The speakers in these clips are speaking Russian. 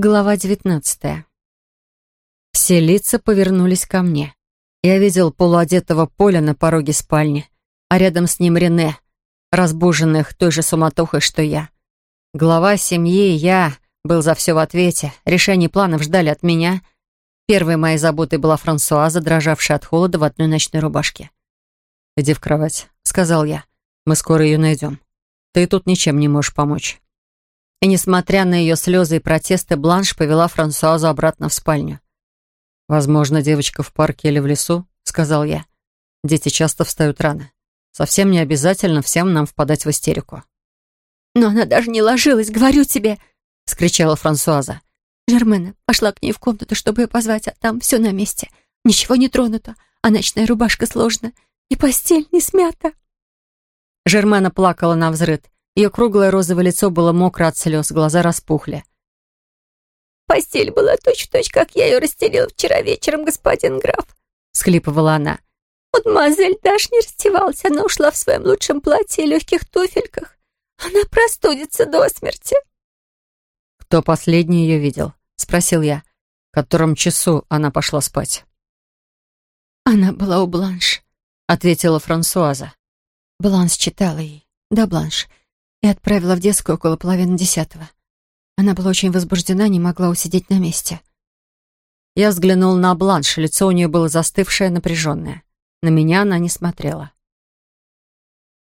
Глава девятнадцатая. Все лица повернулись ко мне. Я видел полуодетого Поля на пороге спальни, а рядом с ним Рене, разбуженных той же суматохой, что я. Глава семьи, я, был за все в ответе. Решение планов ждали от меня. Первой моей заботой была Франсуаза, дрожавшая от холода в одной ночной рубашке. «Иди в кровать», — сказал я. «Мы скоро ее найдем. Ты тут ничем не можешь помочь». И, несмотря на ее слезы и протесты, Бланш повела Франсуазу обратно в спальню. «Возможно, девочка в парке или в лесу», — сказал я. «Дети часто встают рано. Совсем не обязательно всем нам впадать в истерику». «Но она даже не ложилась, говорю тебе!» — скричала Франсуаза. Жермена пошла к ней в комнату, чтобы ее позвать, а там все на месте. Ничего не тронуто, а ночная рубашка сложена. И постель не смята. Жермена плакала на взрыд. Ее круглое розовое лицо было мокро от слез, глаза распухли. «Постель была точь-в-точь, как я ее расстелила вчера вечером, господин граф», — схлипывала она. «Мадемуазель даже не раздевалась, она ушла в своем лучшем платье и легких туфельках. Она простудится до смерти». «Кто последний ее видел?» — спросил я. «В котором часу она пошла спать?» «Она была у Бланш», — ответила Франсуаза. Бланш читала ей. «Да, Бланш и отправила в детскую около половины десятого. Она была очень возбуждена, не могла усидеть на месте. Я взглянул на Бланш, лицо у нее было застывшее, напряженное. На меня она не смотрела.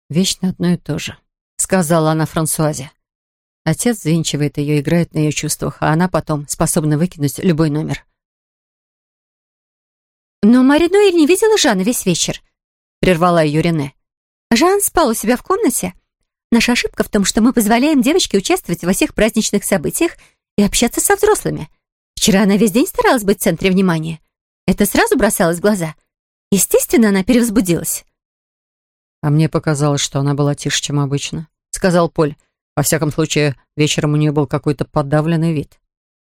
«Вечно одно и то же», — сказала она Франсуазе. Отец звинчивает ее, играет на ее чувствах, а она потом способна выкинуть любой номер. «Но Мари Ноэль не видела Жанна весь вечер», — прервала ее Рене. «Жан спал у себя в комнате, Наша ошибка в том, что мы позволяем девочке участвовать во всех праздничных событиях и общаться со взрослыми. Вчера она весь день старалась быть в центре внимания. Это сразу бросалось в глаза. Естественно, она перевозбудилась. «А мне показалось, что она была тише, чем обычно», — сказал Поль. Во всяком случае, вечером у нее был какой-то подавленный вид.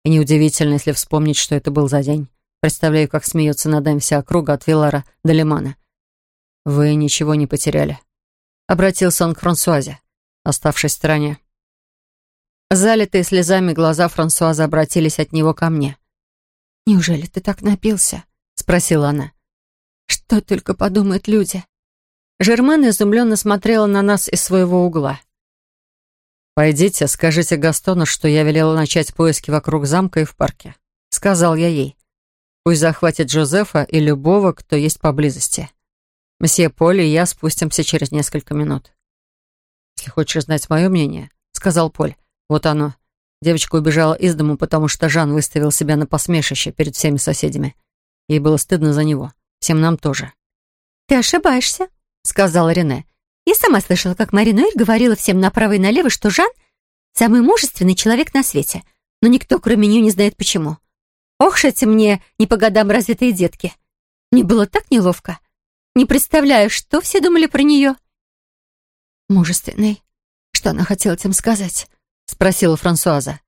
И неудивительно, если вспомнить, что это был за день. Представляю, как смеется над нами вся округа от Вилара до Лимана. «Вы ничего не потеряли», — обратился он к Франсуазе оставшись в стороне. Залитые слезами глаза Франсуаза обратились от него ко мне. «Неужели ты так напился?» — спросила она. «Что только подумают люди?» Жермен изумленно смотрела на нас из своего угла. «Пойдите, скажите Гастону, что я велела начать поиски вокруг замка и в парке», — сказал я ей. «Пусть захватит Джозефа и любого, кто есть поблизости. Месье Поли и я спустимся через несколько минут». «Если хочешь знать мое мнение», — сказал Поль. «Вот оно. Девочка убежала из дому, потому что Жан выставил себя на посмешище перед всеми соседями. Ей было стыдно за него. Всем нам тоже». «Ты ошибаешься», — сказала Рене. «Я сама слышала, как Мари Ноэль говорила всем направо и налево, что Жан — самый мужественный человек на свете, но никто, кроме нее, не знает почему. Ох, эти мне не по годам развитые детки. Мне было так неловко. Не представляю, что все думали про нее». «Мужественный? Что она хотела этим сказать?» — спросила Франсуаза.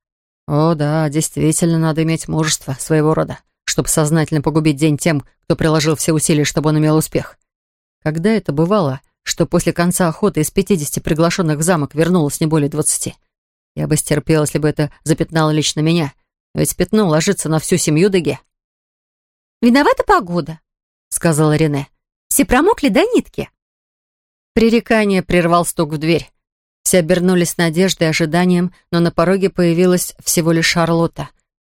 «О, да, действительно надо иметь мужество своего рода, чтобы сознательно погубить день тем, кто приложил все усилия, чтобы он имел успех. Когда это бывало, что после конца охоты из пятидесяти приглашенных в замок вернулось не более двадцати? Я бы стерпела, если бы это запятнало лично меня. Ведь пятно ложится на всю семью Деге». «Виновата погода», — сказала Рене. «Все промокли до нитки». Пререкание прервал стук в дверь. Все обернулись надеждой и ожиданием, но на пороге появилась всего лишь Шарлотта.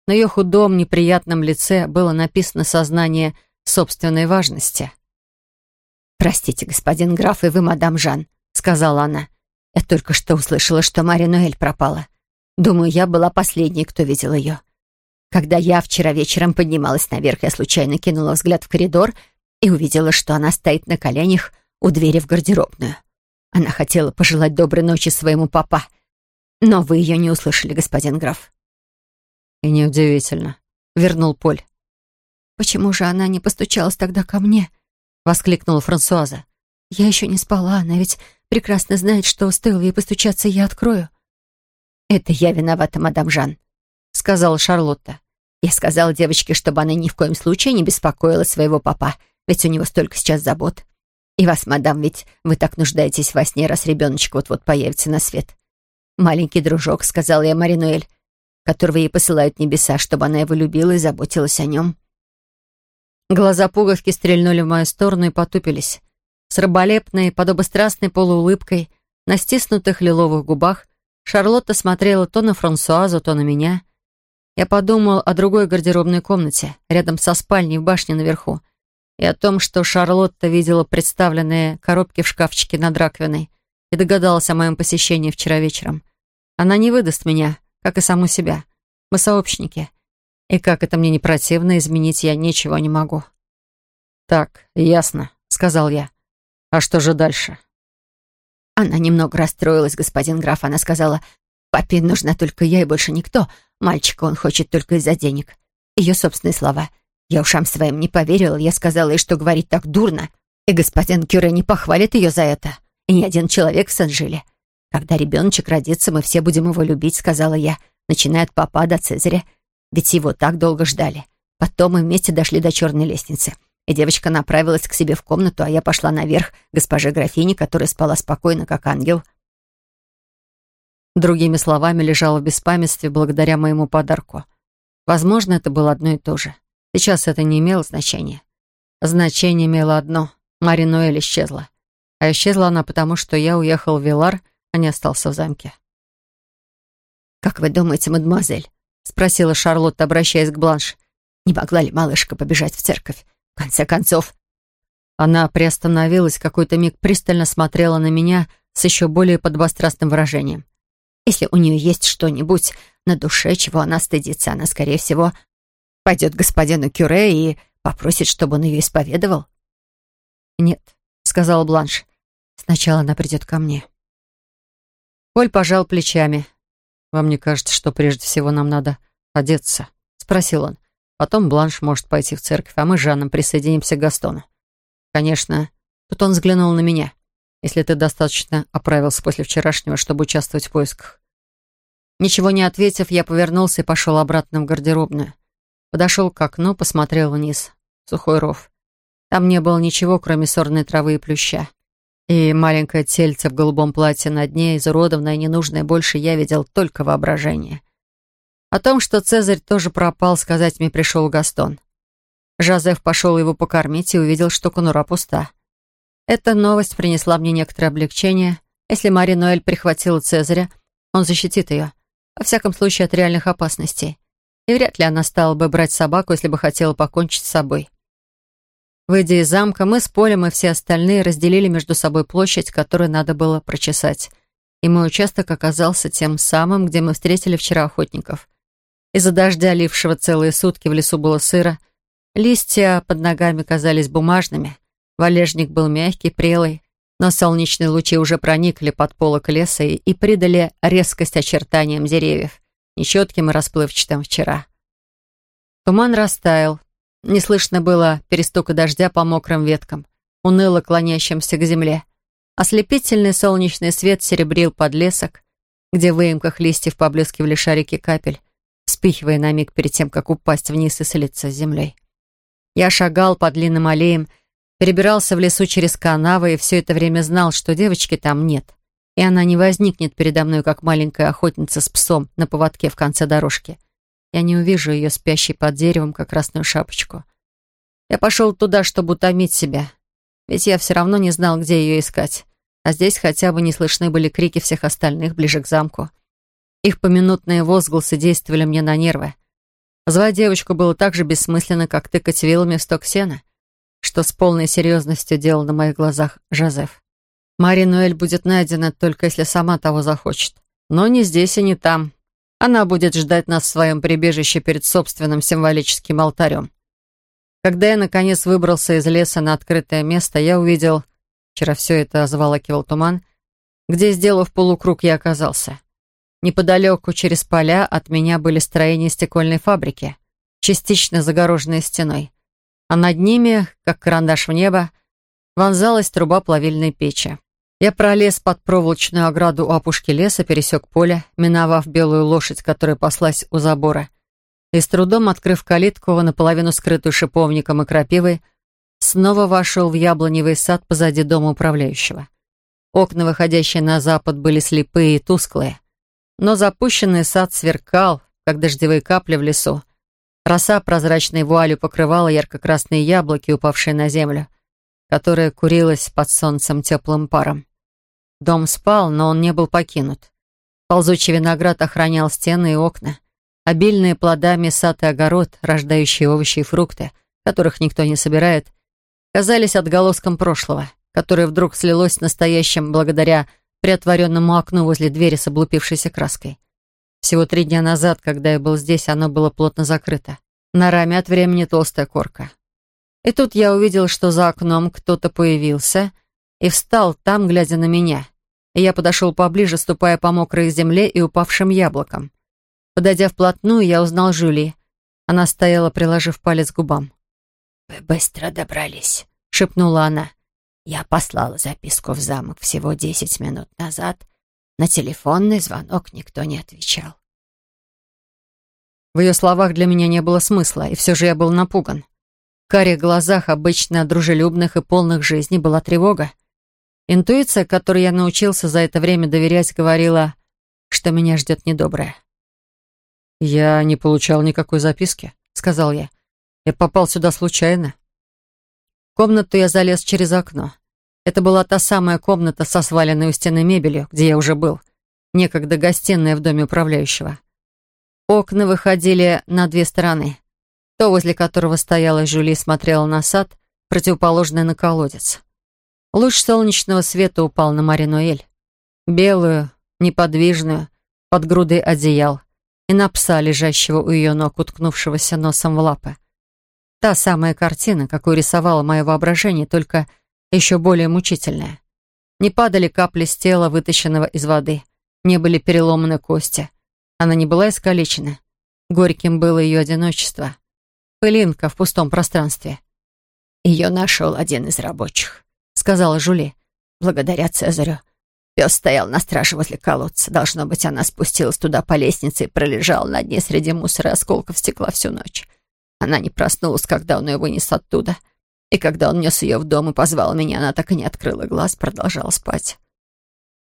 На ее худом, неприятном лице было написано сознание собственной важности. «Простите, господин граф, и вы, мадам Жан», — сказала она. «Я только что услышала, что Мария Ноэль пропала. Думаю, я была последней, кто видел ее. Когда я вчера вечером поднималась наверх, я случайно кинула взгляд в коридор и увидела, что она стоит на коленях у двери в гардеробную. Она хотела пожелать доброй ночи своему папа, но вы ее не услышали, господин граф. И неудивительно, вернул Поль. Почему же она не постучалась тогда ко мне? воскликнула Франсуаза. Я еще не спала, она ведь прекрасно знает, что стоило ей постучаться, я открою. Это я виновата, мадам Жан, сказала Шарлотта. Я сказала девочке, чтобы она ни в коем случае не беспокоила своего папа, ведь у него столько сейчас забот. И вас, мадам, ведь вы так нуждаетесь во сне, раз ребеночек вот-вот появится на свет. Маленький дружок, сказал я Маринуэль. которого ей посылают небеса, чтобы она его любила и заботилась о нем. Глаза пуговки стрельнули в мою сторону и потупились. С раболепной, подобострастной полуулыбкой, на стиснутых лиловых губах, Шарлотта смотрела то на Франсуазу, то на меня. Я подумал о другой гардеробной комнате, рядом со спальней в башне наверху, и о том, что Шарлотта видела представленные коробки в шкафчике над раковиной и догадалась о моем посещении вчера вечером. Она не выдаст меня, как и саму себя. Мы сообщники. И как это мне не противно, изменить я ничего не могу. «Так, ясно», — сказал я. «А что же дальше?» Она немного расстроилась, господин граф. Она сказала, «Папе нужна только я и больше никто. Мальчика он хочет только из-за денег». Ее собственные слова. Я ушам своим не поверила. Я сказала ей, что говорит так дурно. И господин Кюре не похвалит ее за это. И ни один человек в Сен-Жиле. Когда ребеночек родится, мы все будем его любить, сказала я, начиная от папа до Цезаря. Ведь его так долго ждали. Потом мы вместе дошли до черной лестницы. И девочка направилась к себе в комнату, а я пошла наверх госпоже графине, которая спала спокойно, как ангел. Другими словами, лежала в беспамятстве благодаря моему подарку. Возможно, это было одно и то же. Сейчас это не имело значения. Значение имело одно — Мари Ноэль исчезла. А исчезла она потому, что я уехал в Вилар, а не остался в замке. «Как вы думаете, мадемуазель?» — спросила Шарлотта, обращаясь к Бланш. «Не могла ли малышка побежать в церковь? В конце концов...» Она приостановилась, какой-то миг пристально смотрела на меня с еще более подбострастным выражением. «Если у нее есть что-нибудь на душе, чего она стыдится, она, скорее всего, пойдет к господину Кюре и попросит, чтобы он ее исповедовал». «Нет», — сказала Бланш. «Сначала она придет ко мне». Поль пожал плечами. «Вам не кажется, что прежде всего нам надо одеться?» — спросил он. «Потом Бланш может пойти в церковь, а мы с Жанном присоединимся к Гастону». «Конечно». Тут он взглянул на меня. «Если ты достаточно оправился после вчерашнего, чтобы участвовать в поисках». Ничего не ответив, я повернулся и пошел обратно в гардеробную. Подошел к окну, посмотрел вниз. Сухой ров. Там не было ничего, кроме сорной травы и плюща. И маленькое тельце в голубом платье над ней, изуродованное и ненужное, больше я видел только воображение. О том, что Цезарь тоже пропал, сказать мне пришел Гастон. Жозеф пошел его покормить и увидел, что конура пуста. Эта новость принесла мне некоторое облегчение. Если Мари Ноэль прихватила Цезаря, он защитит ее. Во всяком случае, от реальных опасностей. И вряд ли она стала бы брать собаку, если бы хотела покончить с собой. Выйдя из замка, мы с Полем и все остальные разделили между собой площадь, которую надо было прочесать. И мой участок оказался тем самым, где мы встретили вчера охотников. Из-за дождя, лившего целые сутки, в лесу было сыро. Листья под ногами казались бумажными. Валежник был мягкий, прелый, но солнечные лучи уже проникли под полок леса и, и придали резкость очертаниям деревьев, нечетким и расплывчатым вчера. Туман растаял, не слышно было перестука дождя по мокрым веткам, уныло клонящимся к земле. Ослепительный солнечный свет серебрил подлесок, где в выемках листьев поблескивали шарики капель, вспихивая на миг перед тем, как упасть вниз и слиться с землей. Я шагал по длинным аллеям, перебирался в лесу через канавы и все это время знал, что девочки там нет, и она не возникнет передо мной, как маленькая охотница с псом на поводке в конце дорожки. Я не увижу ее спящей под деревом, как красную шапочку. Я пошел туда, чтобы утомить себя. Ведь я все равно не знал, где ее искать. А здесь хотя бы не слышны были крики всех остальных ближе к замку. Их поминутные возгласы действовали мне на нервы. Звать девочку было так же бессмысленно, как тыкать вилами в сток сена, что с полной серьезностью делал на моих глазах Жозеф. Мари Ноэль будет найдена, только если сама того захочет. Но не здесь и не там. Она будет ждать нас в своем прибежище перед собственным символическим алтарем. Когда я, наконец, выбрался из леса на открытое место, я увидел... Вчера все это заволакивал туман, где, сделав полукруг, я оказался. Неподалеку, через поля, от меня были строения стекольной фабрики, частично загороженные стеной. А над ними, как карандаш в небо, вонзалась труба плавильной печи. Я пролез под проволочную ограду у опушки леса, пересек поле, миновав белую лошадь, которая паслась у забора, и с трудом, открыв калитку, наполовину скрытую шиповником и крапивой, снова вошел в яблоневый сад позади дома управляющего. Окна, выходящие на запад, были слепые и тусклые, но запущенный сад сверкал, как дождевые капли в лесу. Роса прозрачной вуалью покрывала ярко-красные яблоки, упавшие на землю, которая курилась под солнцем теплым паром. Дом спал, но он не был покинут. Ползучий виноград охранял стены и окна. Обильные плодами сад и огород, рождающие овощи и фрукты, которых никто не собирает, казались отголоском прошлого, которое вдруг слилось с настоящим благодаря приотворенному окну возле двери с облупившейся краской. Всего три дня назад, когда я был здесь, оно было плотно закрыто. На раме от времени толстая корка. И тут я увидел, что за окном кто-то появился и встал там, глядя на меня. И я подошел поближе, ступая по мокрой земле и упавшим яблокам. Подойдя вплотную, я узнал Жюли. Она стояла, приложив палец к губам. «Вы быстро добрались», — шепнула она. «Я послала записку в замок всего десять минут назад. На телефонный звонок никто не отвечал». В ее словах для меня не было смысла, и все же я был напуган. В карих глазах, обычно дружелюбных и полных жизни, была тревога. Интуиция, которой я научился за это время доверять, говорила, что меня ждет недоброе. «Я не получал никакой записки», — сказал я. «Я попал сюда случайно». В комнату я залез через окно. Это была та самая комната со сваленной у стены мебелью, где я уже был. Некогда гостиная в доме управляющего. Окна выходили на две стороны. То, возле которого стояла Жюли, смотрела на сад, противоположный на колодец. Луч солнечного света упал на Маринуэль. Белую, неподвижную, под грудой одеял и на пса, лежащего у ее ног, уткнувшегося носом в лапы. Та самая картина, какую рисовало мое воображение, только еще более мучительная. Не падали капли с тела, вытащенного из воды. Не были переломаны кости. Она не была искалечена. Горьким было ее одиночество. Пылинка в пустом пространстве. «Ее нашел один из рабочих», — сказала Жули. «Благодаря Цезарю. Пес стоял на страже возле колодца. Должно быть, она спустилась туда по лестнице и пролежала на дне среди мусора и осколков стекла всю ночь. Она не проснулась, когда он ее вынес оттуда. И когда он нес ее в дом и позвал меня, она так и не открыла глаз, продолжала спать.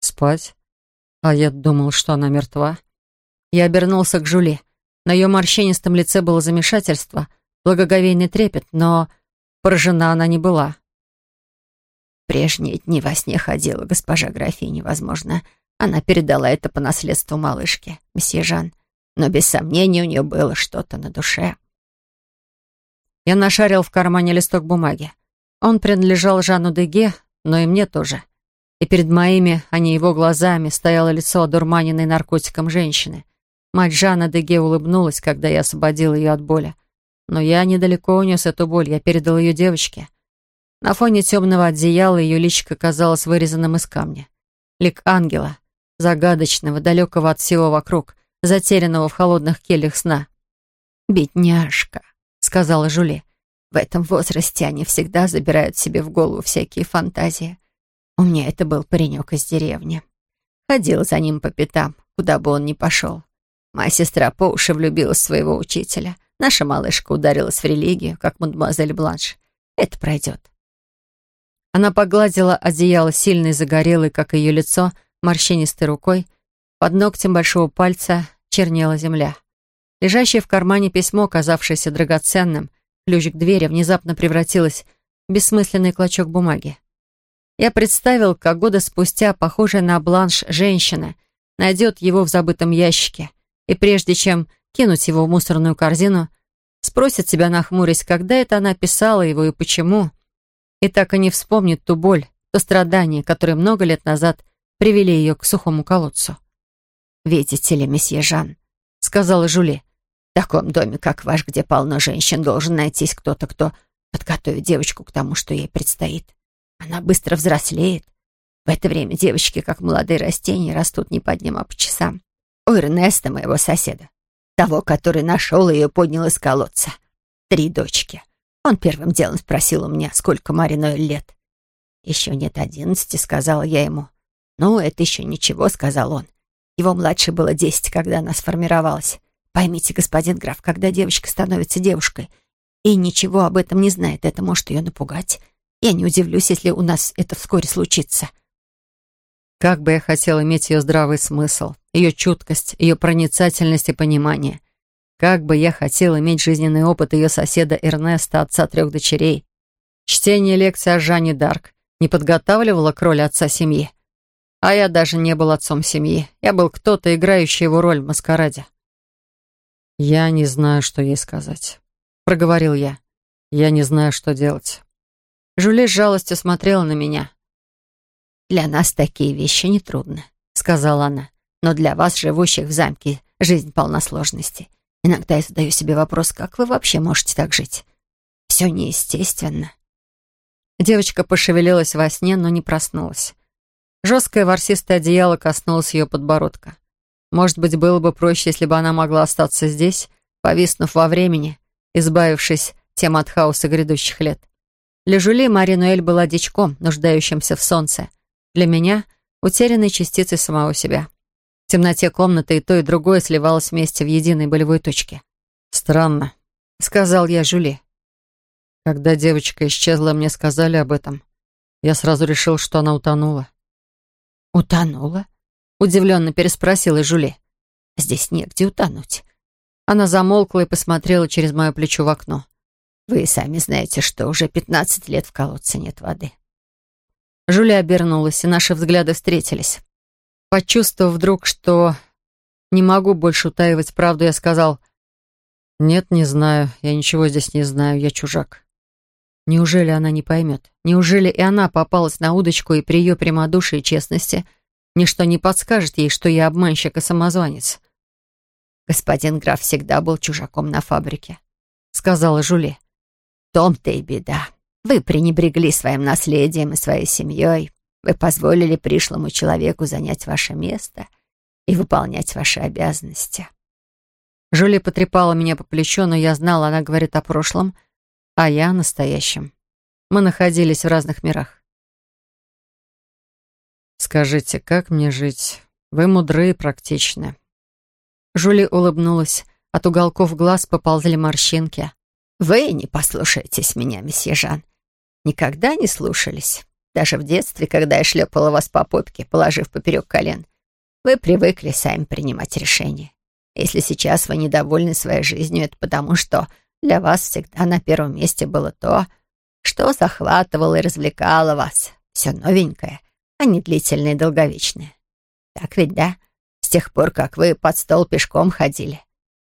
«Спать? А я думал, что она мертва». Я обернулся к Жули. На ее морщинистом лице было замешательство, благоговейный трепет, но поражена она не была прежние дни во сне ходила госпожа графиня, возможно. Она передала это по наследству малышке, месье Жан. Но без сомнения у нее было что-то на душе. Я нашарил в кармане листок бумаги. Он принадлежал Жану Деге, но и мне тоже. И перед моими, а не его глазами, стояло лицо одурманенной наркотиком женщины. Мать Жана Деге улыбнулась, когда я освободил ее от боли. Но я недалеко унес эту боль, я передал ее девочке. На фоне темного одеяла ее личико казалось вырезанным из камня. Лик ангела, загадочного, далекого от всего вокруг, затерянного в холодных кельях сна. «Бедняжка», — сказала Жули. «В этом возрасте они всегда забирают себе в голову всякие фантазии. У меня это был паренек из деревни. Ходил за ним по пятам, куда бы он ни пошел. Моя сестра по уши влюбилась в своего учителя. Наша малышка ударилась в религию, как мадемуазель Бланш. Это пройдет. Она погладила одеяло сильной, загорелой, как ее лицо, морщинистой рукой. Под ногтем большого пальца чернела земля. Лежащее в кармане письмо, казавшееся драгоценным, ключ к двери, внезапно превратилось в бессмысленный клочок бумаги. Я представил, как года спустя, похожая на бланш женщина, найдет его в забытом ящике, и прежде чем кинуть его в мусорную корзину, спросит себя, нахмурясь, когда это она писала его и почему, и так и не вспомнит ту боль, то страдание, которые много лет назад привели ее к сухому колодцу. «Видите ли, месье Жан», — сказала Жули, «в таком доме, как ваш, где полно женщин, должен найтись кто-то, кто подготовит девочку к тому, что ей предстоит. Она быстро взрослеет. В это время девочки, как молодые растения, растут не по дням, а по часам. У Эрнеста, моего соседа, того, который нашел ее и поднял из колодца. Три дочки. Он первым делом спросил у меня, сколько Мариной лет. «Еще нет одиннадцати», — сказала я ему. «Ну, это еще ничего», — сказал он. Его младше было десять, когда она сформировалась. Поймите, господин граф, когда девочка становится девушкой и ничего об этом не знает, это может ее напугать. Я не удивлюсь, если у нас это вскоре случится. Как бы я хотел иметь ее здравый смысл, ее чуткость, ее проницательность и понимание. Как бы я хотел иметь жизненный опыт ее соседа Эрнеста, отца трех дочерей. Чтение лекции о Жанне Дарк не подготавливало к роли отца семьи. А я даже не был отцом семьи. Я был кто-то, играющий его роль в маскараде. «Я не знаю, что ей сказать», — проговорил я. «Я не знаю, что делать». Жюли с жалостью смотрела на меня. «Для нас такие вещи нетрудны», — сказала она. «Но для вас, живущих в замке, жизнь полна сложностей. Иногда я задаю себе вопрос, как вы вообще можете так жить? Все неестественно». Девочка пошевелилась во сне, но не проснулась. Жесткое ворсистое одеяло коснулось ее подбородка. Может быть, было бы проще, если бы она могла остаться здесь, повиснув во времени, избавившись тем от хаоса грядущих лет. Для Жули Маринуэль была дичком, нуждающимся в солнце. Для меня — утерянной частицей самого себя. В темноте комнаты и то, и другое сливалось вместе в единой болевой точке. «Странно», — сказал я Жули. Когда девочка исчезла, мне сказали об этом. Я сразу решил, что она утонула. «Утонула?» — удивленно переспросила Жули. «Здесь негде утонуть». Она замолкла и посмотрела через мое плечо в окно. «Вы сами знаете, что уже пятнадцать лет в колодце нет воды». Жули обернулась, и наши взгляды встретились. Почувствовав вдруг, что не могу больше утаивать правду, я сказал, «Нет, не знаю, я ничего здесь не знаю, я чужак». Неужели она не поймет? Неужели и она попалась на удочку, и при ее прямодушии и честности ничто не подскажет ей, что я обманщик и самозванец? «Господин граф всегда был чужаком на фабрике», — сказала Жули. «В том-то и беда. Вы пренебрегли своим наследием и своей семьей. Вы позволили пришлому человеку занять ваше место и выполнять ваши обязанности». Жули потрепала меня по плечу, но я знала, она говорит о прошлом — а я настоящим. Мы находились в разных мирах. «Скажите, как мне жить? Вы мудры и практичны». Жули улыбнулась. От уголков глаз поползли морщинки. «Вы не послушаетесь меня, месье Жан. Никогда не слушались. Даже в детстве, когда я шлепала вас по попке, положив поперек колен. Вы привыкли сами принимать решения. Если сейчас вы недовольны своей жизнью, это потому, что для вас всегда на первом месте было то, что захватывало и развлекало вас. Все новенькое, а не длительное и долговечное. Так ведь, да? С тех пор, как вы под стол пешком ходили.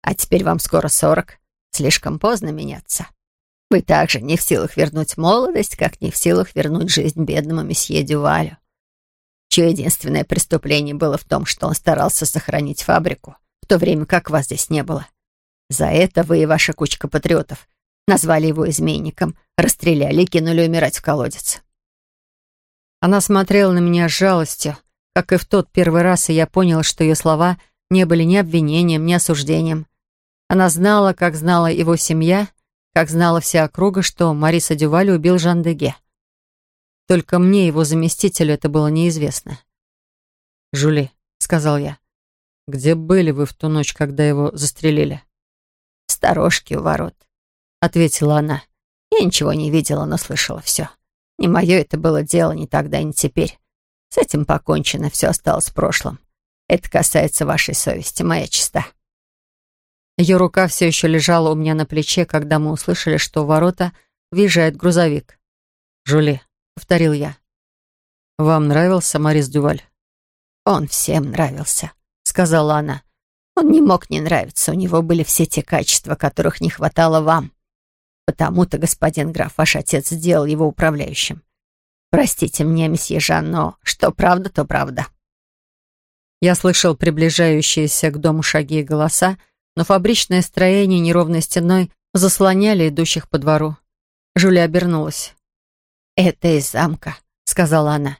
А теперь вам скоро сорок. Слишком поздно меняться. Вы также не в силах вернуть молодость, как не в силах вернуть жизнь бедному месье Дювалю, чье единственное преступление было в том, что он старался сохранить фабрику, в то время как вас здесь не было. За это вы и ваша кучка патриотов назвали его изменником, расстреляли и кинули умирать в колодец. Она смотрела на меня с жалостью, как и в тот первый раз, и я поняла, что ее слова не были ни обвинением, ни осуждением. Она знала, как знала его семья, как знала вся округа, что Мариса Дюваль убил Жан Деге. Только мне, его заместителю, это было неизвестно. «Жули», — сказал я, — «где были вы в ту ночь, когда его застрелили?» сторожке у ворот», — ответила она. «Я ничего не видела, но слышала все. Не мое это было дело ни тогда, ни теперь. С этим покончено, все осталось в прошлом. Это касается вашей совести, моя чиста». Ее рука все еще лежала у меня на плече, когда мы услышали, что у ворота въезжает грузовик. «Жули», — повторил я. «Вам нравился Марис Дюваль?» «Он всем нравился», — сказала она. Он не мог не нравиться, у него были все те качества, которых не хватало вам. Потому-то, господин граф, ваш отец сделал его управляющим. Простите мне, месье Жан, но что правда, то правда. Я слышал приближающиеся к дому шаги и голоса, но фабричное строение неровной стеной заслоняли идущих по двору. Жюля обернулась. «Это из замка», — сказала она.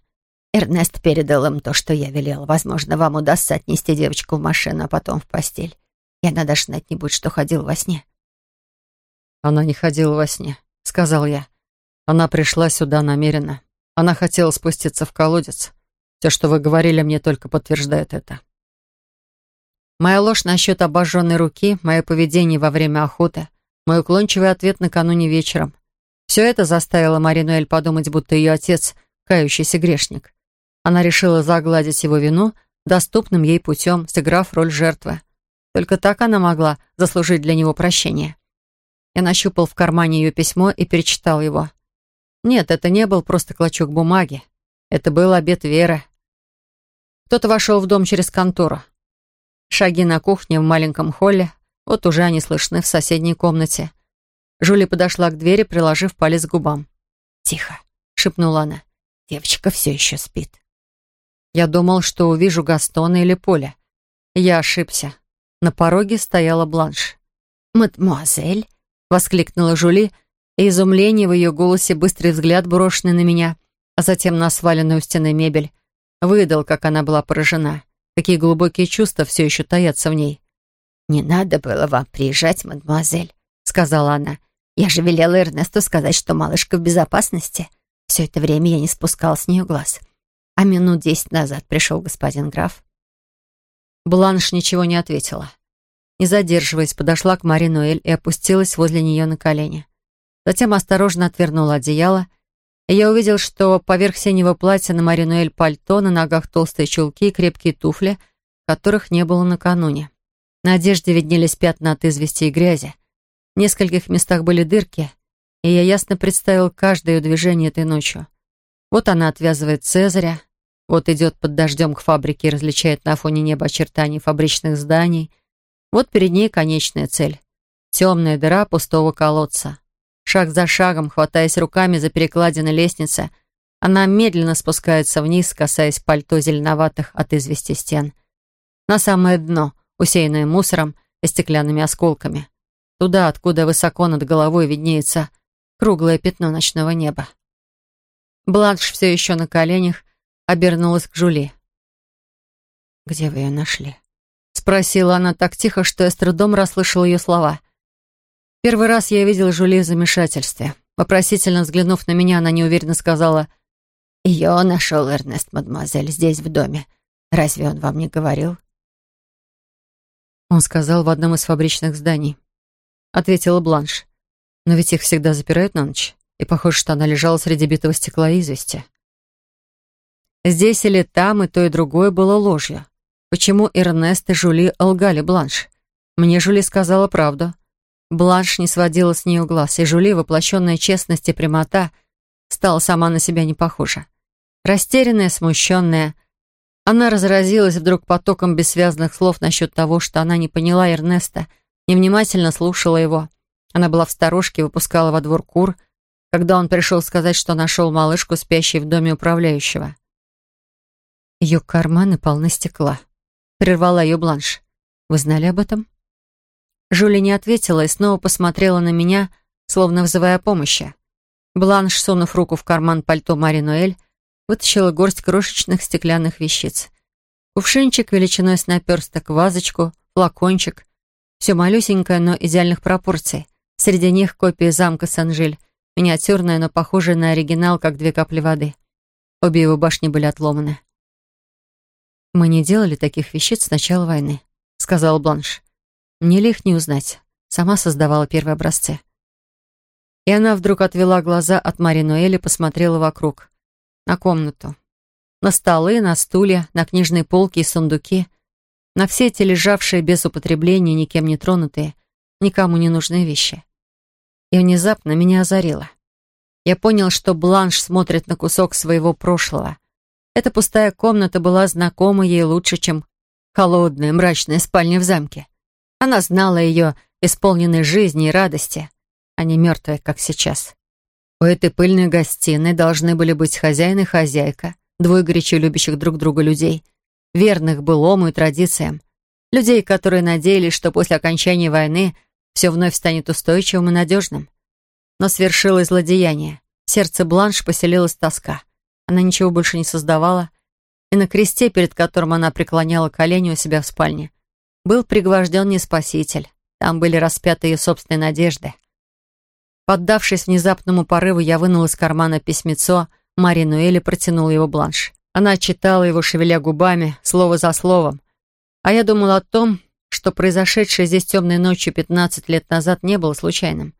Эрнест передал им то, что я велела. Возможно, вам удастся отнести девочку в машину, а потом в постель. И она даже знать не будет, что ходил во сне. Она не ходила во сне, сказал я. Она пришла сюда намеренно. Она хотела спуститься в колодец. Все, что вы говорили, мне только подтверждает это. Моя ложь насчет обожженной руки, мое поведение во время охоты, мой уклончивый ответ накануне вечером. Все это заставило Марину Эль подумать, будто ее отец — кающийся грешник. Она решила загладить его вину, доступным ей путем, сыграв роль жертвы. Только так она могла заслужить для него прощение. Я нащупал в кармане ее письмо и перечитал его. Нет, это не был просто клочок бумаги. Это был обет Веры. Кто-то вошел в дом через контору. Шаги на кухне в маленьком холле, вот уже они слышны в соседней комнате. Жули подошла к двери, приложив палец к губам. «Тихо», — шепнула она. «Девочка все еще спит». Я думал, что увижу Гастона или Поля. Я ошибся. На пороге стояла Бланш. «Мадемуазель!» — воскликнула Жули, и изумление в ее голосе, быстрый взгляд, брошенный на меня, а затем на сваленную у стены мебель, выдал, как она была поражена, какие глубокие чувства все еще таятся в ней. «Не надо было вам приезжать, мадемуазель», — сказала она. «Я же велела Эрнесту сказать, что малышка в безопасности. Все это время я не спускала с нее глаз. А минут десять назад пришел господин граф». Бланш ничего не ответила. Не задерживаясь, подошла к Мари Нуэль и опустилась возле нее на колени. Затем осторожно отвернула одеяло, я увидел, что поверх синего платья на Мари Нуэль пальто, на ногах толстые чулки и крепкие туфли, которых не было накануне. На одежде виднелись пятна от извести и грязи. В нескольких местах были дырки, и я ясно представил каждое движение этой ночью. Вот она отвязывает Цезаря, вот идет под дождем к фабрике и различает на фоне неба очертания фабричных зданий. Вот перед ней конечная цель. Темная дыра пустого колодца. Шаг за шагом, хватаясь руками за перекладины лестницы, она медленно спускается вниз, касаясь пальто зеленоватых от извести стен. На самое дно, усеянное мусором и стеклянными осколками. Туда, откуда высоко над головой виднеется круглое пятно ночного неба. Бланш все еще на коленях, обернулась к Жули. «Где вы ее нашли?» Спросила она так тихо, что я с трудом расслышал ее слова. Первый раз я видел Жули в замешательстве. Вопросительно взглянув на меня, она неуверенно сказала, «Ее нашел Эрнест, мадемуазель, здесь, в доме. Разве он вам не говорил?» Он сказал в одном из фабричных зданий. Ответила Бланш. Но ведь их всегда запирают на ночь. И похоже, что она лежала среди битого стекла и извести. Здесь или там и то, и другое было ложью. Почему Эрнест и Жули лгали Бланш? Мне Жули сказала правду. Бланш не сводила с нее глаз, и Жули, воплощенная честность и прямота, стала сама на себя не похожа. Растерянная, смущенная, она разразилась вдруг потоком бессвязных слов насчет того, что она не поняла Эрнеста, невнимательно слушала его. Она была в сторожке, выпускала во двор кур, когда он пришел сказать, что нашел малышку, спящей в доме управляющего. Ее карманы полны стекла. Прервала ее Бланш. Вы знали об этом? Жули не ответила и снова посмотрела на меня, словно взывая помощи. Бланш, сунув руку в карман пальто Мари Ноэль, вытащила горсть крошечных стеклянных вещиц. Кувшинчик величиной с наперсток, вазочку, флакончик. Все малюсенькое, но идеальных пропорций. Среди них копия замка Сан-Жиль, миниатюрная, но похожая на оригинал, как две капли воды. Обе его башни были отломаны. «Мы не делали таких вещиц с начала войны», — сказала Бланш. «Мне ли не узнать? Сама создавала первые образцы». И она вдруг отвела глаза от Мари Ноэли и посмотрела вокруг. На комнату. На столы, на стулья, на книжные полки и сундуки. На все эти лежавшие без употребления, никем не тронутые, никому не нужные вещи. И внезапно меня озарило. Я понял, что Бланш смотрит на кусок своего прошлого, эта пустая комната была знакома ей лучше, чем холодная, мрачная спальня в замке. Она знала ее, исполненной жизни и радости, а не мертвой, как сейчас. У этой пыльной гостиной должны были быть хозяин и хозяйка, двое горячо любящих друг друга людей, верных былому и традициям, людей, которые надеялись, что после окончания войны все вновь станет устойчивым и надежным. Но свершилось злодеяние. В сердце Бланш поселилась тоска — она ничего больше не создавала, и на кресте, перед которым она преклоняла колени у себя в спальне, был пригвожден не спаситель. Там были распяты ее собственные надежды. Поддавшись внезапному порыву, я вынул из кармана письмецо Мари Нуэли протянул его бланш. Она читала его, шевеля губами, слово за словом. А я думал о том, что произошедшее здесь темной ночью 15 лет назад не было случайным.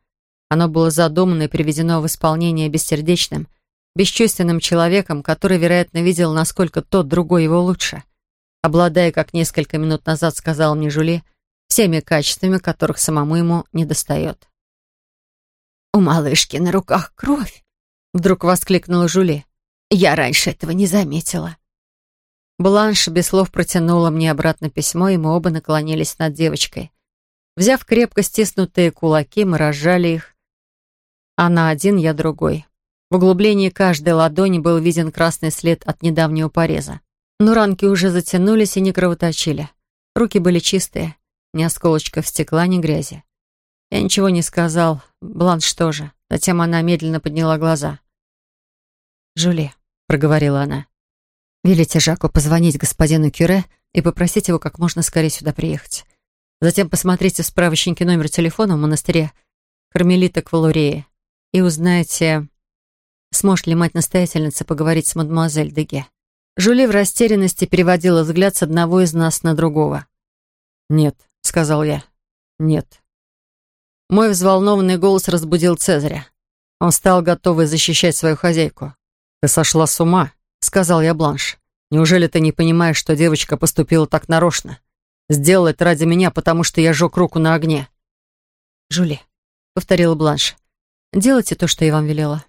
Оно было задумано и приведено в исполнение бессердечным, бесчувственным человеком, который, вероятно, видел, насколько тот другой его лучше. Обладая, как несколько минут назад сказал мне Жули, всеми качествами, которых самому ему недостает. «У малышки на руках кровь!» — вдруг воскликнула Жули. «Я раньше этого не заметила». Бланш без слов протянула мне обратно письмо, и мы оба наклонились над девочкой. Взяв крепко стиснутые кулаки, мы разжали их. Она один, я другой. В углублении каждой ладони был виден красный след от недавнего пореза. Но ранки уже затянулись и не кровоточили. Руки были чистые, ни осколочков стекла, ни грязи. Я ничего не сказал, Бланш тоже. Затем она медленно подняла глаза. «Жюли», — проговорила она, Велите Жаку позвонить господину Кюре и попросить его как можно скорее сюда приехать. Затем посмотрите в справочнике номер телефона в монастыре Кармелита Квалурии и узнаете, сможет ли мать-настоятельница поговорить с мадемуазель Деге. Жули в растерянности переводила взгляд с одного из нас на другого. «Нет», — сказал я, — «нет». Мой взволнованный голос разбудил Цезаря. Он стал готовый защищать свою хозяйку. «Ты сошла с ума», сказал я Бланш. «Неужели ты не понимаешь, что девочка поступила так нарочно? Сделала это ради меня, потому что я жег руку на огне». «Жули», — повторила Бланш, — «делайте то, что я вам велела».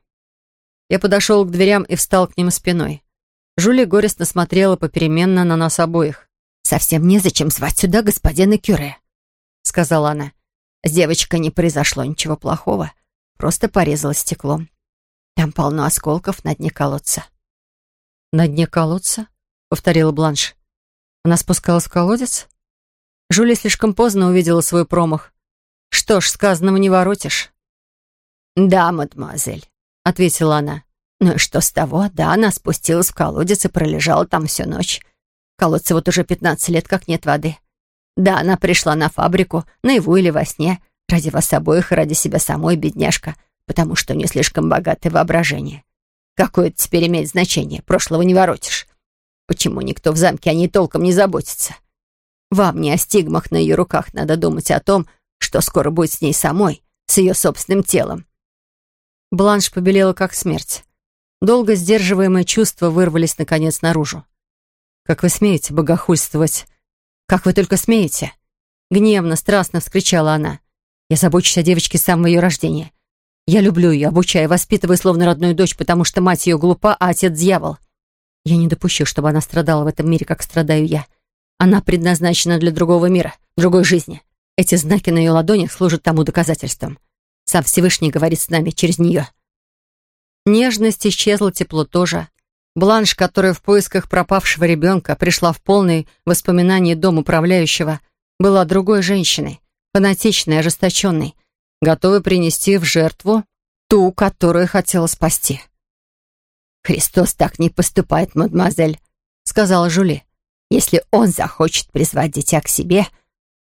Я подошел к дверям и встал к ним спиной. Жули горестно смотрела попеременно на нас обоих. «Совсем незачем звать сюда господина Кюре», — сказала она. «С девочкой не произошло ничего плохого, просто порезалась стеклом. Там полно осколков на дне колодца». «На дне колодца?» — повторила Бланш. Она спускалась в колодец? Жули слишком поздно увидела свой промах. «Что ж, сказанного не воротишь». «Да, мадемуазель», — ответила она. «Ну и что с того? Да, она спустилась в колодец и пролежала там всю ночь. В колодце вот уже пятнадцать лет как нет воды. Да, она пришла на фабрику, наяву или во сне, ради вас обоих и ради себя самой, бедняжка, потому что у нее слишком богатое воображение. Какое это теперь имеет значение? Прошлого не воротишь. Почему никто в замке о ней толком не заботится? Вам не о стигмах на ее руках надо думать о том, что скоро будет с ней самой, с ее собственным телом. Бланш побелела как смерть. Долго сдерживаемые чувства вырвались наконец наружу. «Как вы смеете богохульствовать? Как вы только смеете?» Гневно, страстно вскричала она. «Я забочусь о девочке с самого ее рождения. Я люблю ее, обучаю, воспитываю словно родную дочь, потому что мать ее глупа, а отец дьявол. Я не допущу, чтобы она страдала в этом мире, как страдаю я. Она предназначена для другого мира, другой жизни. Эти знаки на ее ладонях служат тому доказательством. Сам Всевышний говорит с нами через нее. Нежность исчезла, тепло тоже. Бланш, которая в поисках пропавшего ребенка пришла в полные воспоминания дом управляющего, была другой женщиной, фанатичной, ожесточенной, готовы принести в жертву ту, которую хотела спасти. «Христос так не поступает, мадемуазель», — сказала Жули. «Если он захочет призвать дитя к себе,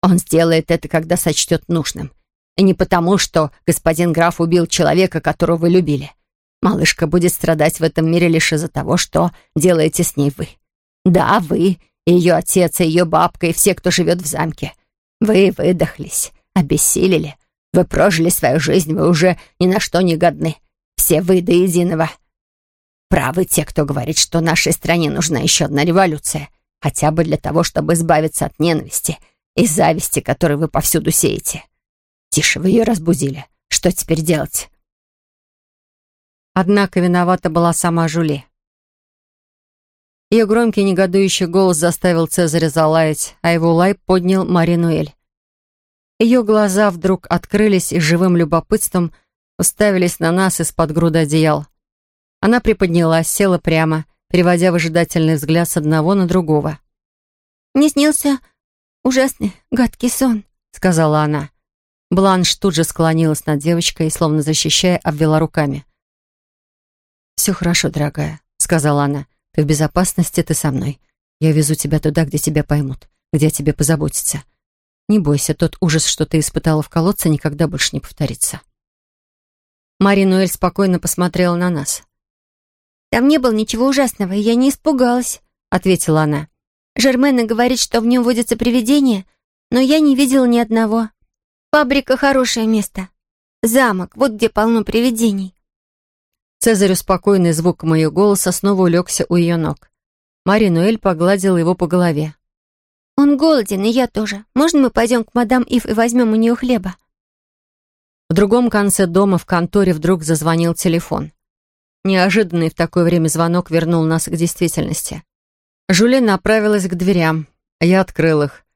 он сделает это, когда сочтет нужным. И не потому, что господин граф убил человека, которого вы любили. Малышка будет страдать в этом мире лишь из-за того, что делаете с ней вы. Да, вы, ее отец, и ее бабка, и все, кто живет в замке. Вы выдохлись, обессилели, вы прожили свою жизнь, вы уже ни на что не годны. Все вы до единого. Правы те, кто говорит, что нашей стране нужна еще одна революция. Хотя бы для того, чтобы избавиться от ненависти и зависти, которые вы повсюду сеете. Тише, вы ее разбудили. Что теперь делать? Однако виновата была сама Жули. Ее громкий негодующий голос заставил Цезаря залаять, а его лай поднял Маринуэль. Ее глаза вдруг открылись и живым любопытством уставились на нас из-под груда одеял. Она приподнялась, села прямо, переводя выжидательный взгляд с одного на другого. «Мне снился ужасный, гадкий сон», — сказала она. Бланш тут же склонилась над девочкой и, словно защищая, обвела руками. «Все хорошо, дорогая», — сказала она. «Ты в безопасности, ты со мной. Я везу тебя туда, где тебя поймут, где о тебе позаботятся. Не бойся, тот ужас, что ты испытала в колодце, никогда больше не повторится. Мари Нуэль спокойно посмотрела на нас. «Там не было ничего ужасного, и я не испугалась», — ответила она. «Жермена говорит, что в нем водятся привидения, но я не видела ни одного. Фабрика — хорошее место. Замок, вот где полно привидений». Цезарь, успокоенный звуком ее голоса, снова улегся у ее ног. Мари Нуэль погладила его по голове. «Он голоден, и я тоже. Можно мы пойдем к мадам Ив и возьмем у нее хлеба?» В другом конце дома в конторе вдруг зазвонил телефон. Неожиданный в такое время звонок вернул нас к действительности. Жюли направилась к дверям. Я открыл их.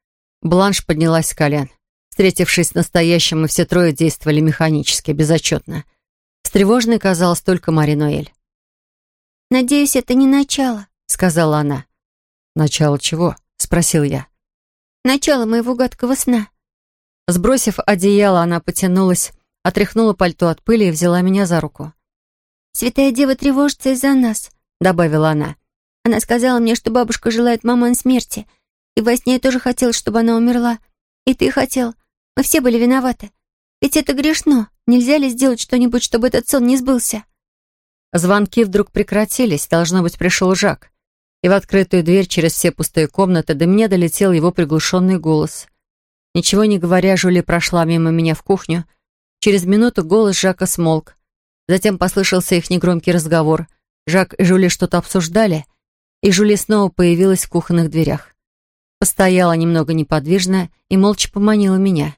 Бланш поднялась с колен. Встретившись с настоящим, мы все трое действовали механически, безотчетно. Встревоженной казалась только Мари Ноэль. «Надеюсь, это не начало», — сказала она. «Начало чего?» — спросил я. «Начало моего гадкого сна». Сбросив одеяло, она потянулась отряхнула пальто от пыли и взяла меня за руку. «Святая Дева тревожится из-за нас», — добавила она. «Она сказала мне, что бабушка желает маман смерти, и во сне я тоже хотела, чтобы она умерла. И ты хотел. Мы все были виноваты. Ведь это грешно. Нельзя ли сделать что-нибудь, чтобы этот сон не сбылся?» Звонки вдруг прекратились, должно быть, пришел Жак. И в открытую дверь через все пустые комнаты до меня долетел его приглушенный голос. Ничего не говоря, Жули прошла мимо меня в кухню, Через минуту голос Жака смолк. Затем послышался их негромкий разговор. Жак и Жули что-то обсуждали, и Жули снова появилась в кухонных дверях. Постояла немного неподвижно и молча поманила меня.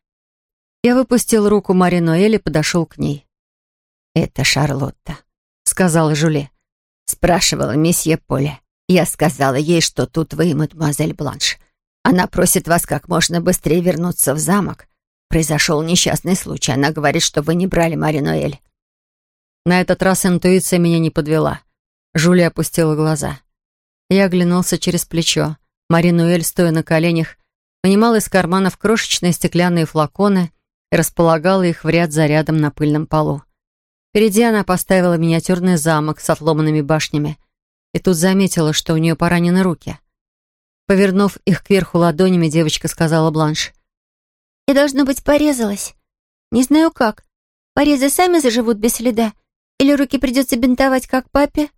Я выпустил руку Мари Ноэль и подошел к ней. «Это Шарлотта», — сказала Жули. Спрашивала месье Поле. Я сказала ей, что тут вы, мадемуазель Бланш. Она просит вас как можно быстрее вернуться в замок, Произошел несчастный случай. Она говорит, что вы не брали Мари Ноэль. На этот раз интуиция меня не подвела. Жулия опустила глаза. Я оглянулся через плечо. Мари стоя на коленях, вынимала из карманов крошечные стеклянные флаконы располагала их в ряд за рядом на пыльном полу. Впереди она поставила миниатюрный замок с отломанными башнями и тут заметила, что у нее поранены руки. Повернув их кверху ладонями, девочка сказала Бланш — я, должно быть, порезалась. Не знаю как. Порезы сами заживут без следа? Или руки придется бинтовать, как папе?»